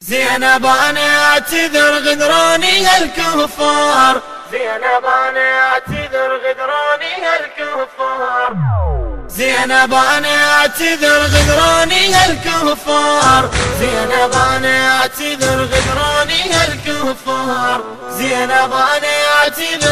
زينب أنا اعتذر غدراني الكفار زينب أنا اعتذر غدراني الكفار زينب أنا اعتذر غدراني الكفار زينب أنا اعتذر غدراني الكفار زينب أنا اعتذر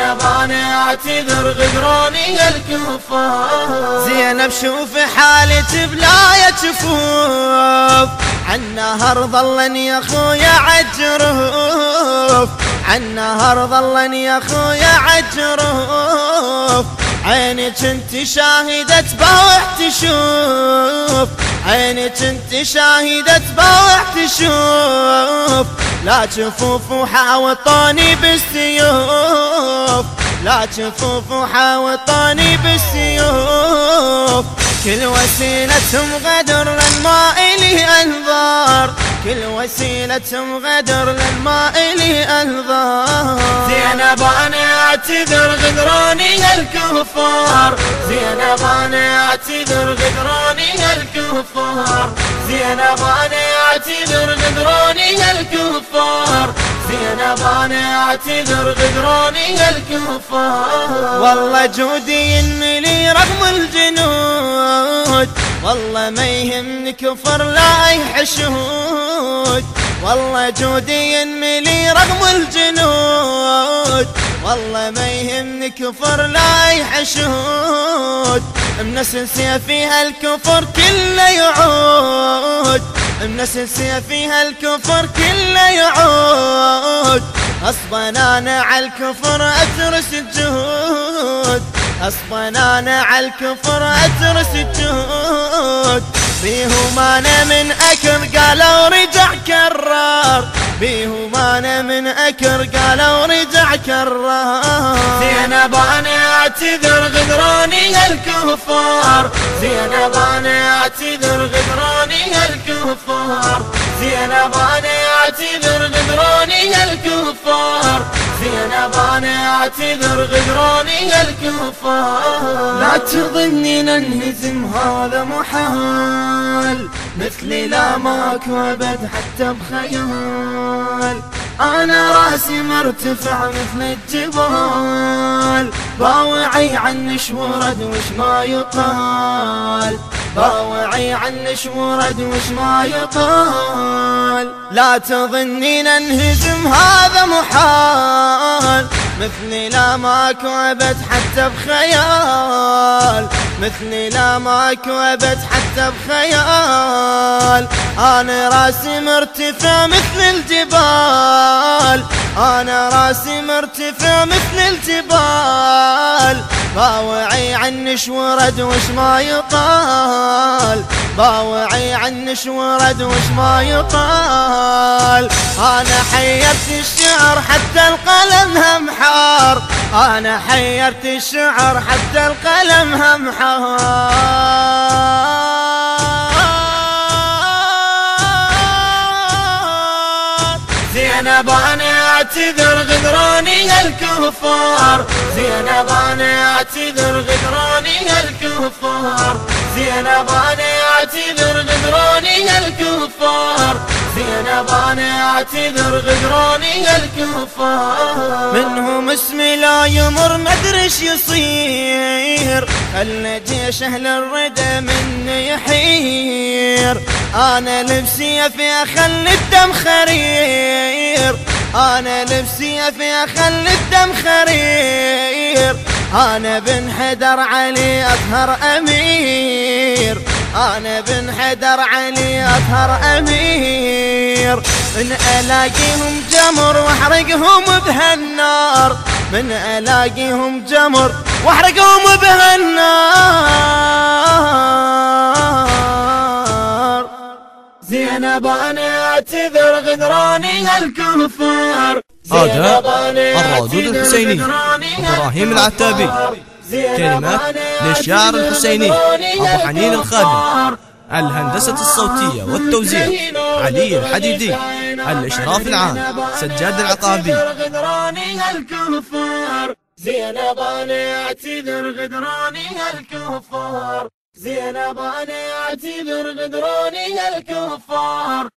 أنا أعتذر غدراني الكفار زينب شوف حالة بلا جفوف عالنهر ظلن يا خويا عجروف. عالنهر ظلن يا خويا عجروف. عينك انت شاهدة بوح تشوف. عينك انت شاهدة بوح تشوف. لا جفوف وحاوطوني بالسيوف. لا جفوف وحاوطوني بالسيوف. كل وسيلتهم غدر للماء إلي أنظار. كل وسيلتهم غدر للماء إلي أنظار. زينب أنا أعتذر غدراني الكفار. زينب أنا اعتذر غدراني الكفار. زينب أنا اعتذر غدراني الكفار. زينب أنا اعتذر غدراني الكفار. والله جودي لي رغم الجنود. والله ما يهمني كفر لا يحشود والله جودي لي رغم الجنود. والله ما يهمني كفر لا يحشود. منسل سيفيها الكفر كله يعود. منسل سيفيها الكفر كله يعود. غصبا أنا على الكفر أترس الجهود. غصبا أنا على الكفر أترس الجهود. بيهم أنا من أكر قالوا رجع كرار. بيهم أنا من أكر قالوا رجع كرار. زينب أنا اعتذر غدراني الكفار. زينب أنا اعتذر غدراني الكفار. زينب أنا اعتذر غدراني الكفار. زينب أنا اعتذر غدراني الكفار لا تظني ننهزم هذا محال. مثلي لا ماكو أبد حتى بخيال. أنا رأسي مرتفع مثل الجبال. باوعي عنش ورد وش ما يقال. باوعي عنش ورد وش ما يقال. لا تظني ننهزم هذا محال. مثلي لا ماكو ابد حتى بخيال. مثلي لا ماكو ابد حتى بخيال. أنا راسي مرتفع مثل الجبال. أنا راسي مرتفع مثل الجبال. باوعي عنش ورد وش ما يقال؟ باوعي عنش ورد وش ما يقال؟ أنا حيرت الشعر حتى القلم هم حار. أنا حيرت الشعر حتى القلم هم حار. زينب أنا اعتذر غدراني الكفار. زينب أنا اعتذر غدراني الكفار. زينب أنا اعتذر غدراني الكفار. زينب أنا اعتذر غدراني الكفار. منهم اسمي لا يمر مدرش يصير. خلى جيش أهل الردى مني يحير أنا لبسي في اخل الدم خرير. أنا لبسي في أخل الدم خرير. أنا بن حدر علي اطهر أمير. أنا بن حدر علي اطهر أمير. من ألاقيهم جمر وأحرقهم بهالنار. من ألاقيهم جمر وأحرقهم بهالنار. زينب أنا اعتذر غدراني الكفار أداء الرادود الحسيني إبراهيم العتابي. كلمات للشاعر الحسيني أبو حنين الخادم الهندسة الصوتية والتوزيع علي الحديدي الإشراف العام سجاد غدراني الكفار زينب أنا اعتذر غدراني الكفار زينب أنا اعتذر غدروني الكفار